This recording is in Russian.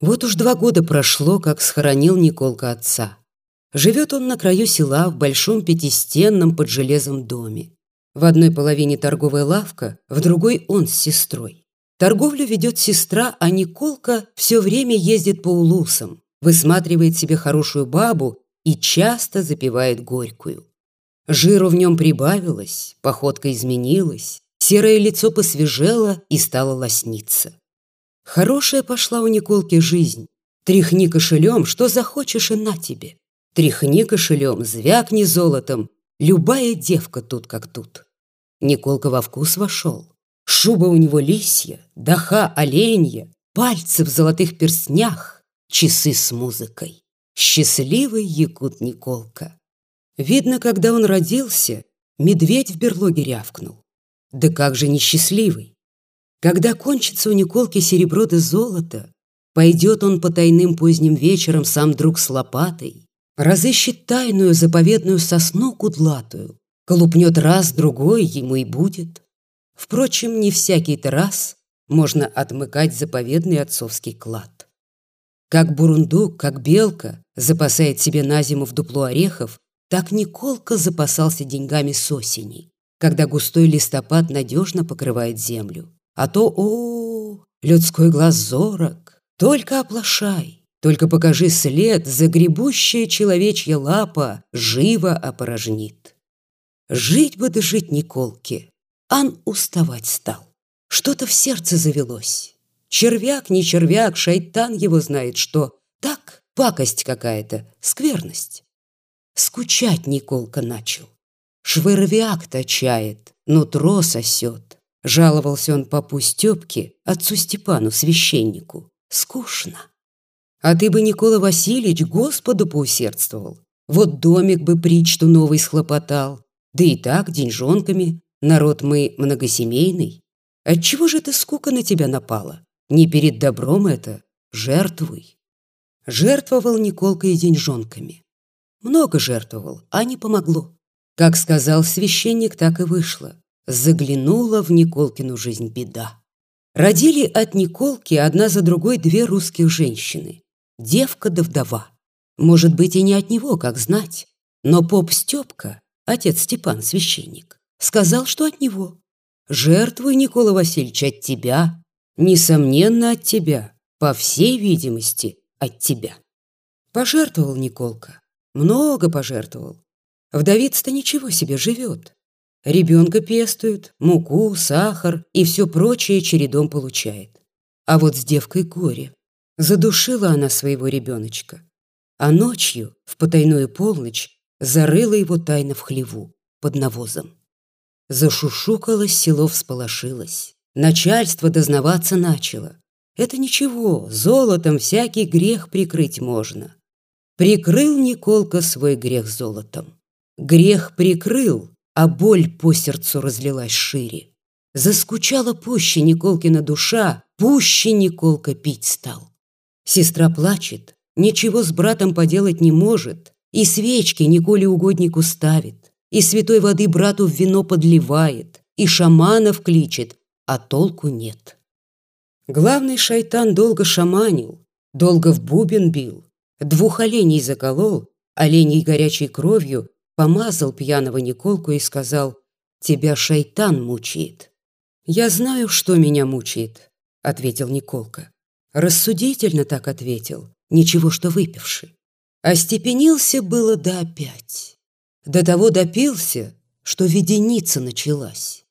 Вот уж два года прошло, как схоронил Николка отца. Живет он на краю села в большом пятистенном под железом доме. В одной половине торговая лавка, в другой он с сестрой. Торговлю ведет сестра, а Николка все время ездит по улусам, высматривает себе хорошую бабу и часто запивает горькую. Жиру в нем прибавилось, походка изменилась, серое лицо посвежело и стало лосниться. Хорошая пошла у Николки жизнь. Тряхни кошелем, что захочешь и на тебе. Тряхни кошелем, звякни золотом. Любая девка тут как тут. Николка во вкус вошел. Шуба у него лисья, даха оленья, пальцы в золотых перстнях, часы с музыкой. Счастливый якут Николка. Видно, когда он родился, медведь в берлоге рявкнул. Да как же несчастливый! Когда кончится у Николки серебро да золото, пойдет он по тайным поздним вечерам сам друг с лопатой, разыщет тайную заповедную сосну кудлатую, колупнет раз, другой ему и будет. Впрочем, не всякий-то раз можно отмыкать заповедный отцовский клад. Как бурундук, как белка запасает себе на зиму в дупло орехов, так Николка запасался деньгами с осени, когда густой листопад надежно покрывает землю. А то, о, людской глаз зорок, только оплошай, только покажи след, загребущая человечья лапа живо опорожнит. Жить бы да жить Николке, Ан уставать стал. Что-то в сердце завелось. Червяк, не червяк, шайтан его знает что. Так, пакость какая-то, скверность. Скучать Николка начал. Швыровиак-то чает, нутро сосет. Жаловался он папу Степке, отцу Степану, священнику. Скучно. А ты бы, Никола Васильевич, Господу поусердствовал. Вот домик бы причту новый схлопотал. Да и так, деньжонками. Народ мы многосемейный. Отчего же эта скука на тебя напала? Не перед добром это. Жертвуй. Жертвовал Николка и деньжонками. Много жертвовал, а не помогло. Как сказал священник, так и вышло заглянула в Николкину жизнь беда. Родили от Николки одна за другой две русских женщины. Девка да вдова. Может быть, и не от него, как знать. Но поп Степка, отец Степан, священник, сказал, что от него. Жертвуй, Никола Васильевич, от тебя. Несомненно, от тебя. По всей видимости, от тебя. Пожертвовал Николка. Много пожертвовал. Вдовица-то ничего себе живет. Ребенка пестует, муку, сахар и все прочее чередом получает. А вот с девкой горе. Задушила она своего ребеночка. А ночью, в потайную полночь, зарыла его тайно в хлеву, под навозом. Зашушукалось, село всполошилось. Начальство дознаваться начало. Это ничего, золотом всякий грех прикрыть можно. Прикрыл Николка свой грех золотом. Грех прикрыл, а боль по сердцу разлилась шире. Заскучала пуще Николкина душа, пуще Николка пить стал. Сестра плачет, ничего с братом поделать не может, и свечки Николе угоднику ставит, и святой воды брату в вино подливает, и шаманов кличет, а толку нет. Главный шайтан долго шаманил, долго в бубен бил, двух оленей заколол, оленей горячей кровью помазал пьяного Николку и сказал, «Тебя шайтан мучает». «Я знаю, что меня мучает», — ответил Николка. Рассудительно так ответил, ничего, что выпивший. Остепенился было до опять. До того допился, что виденица началась.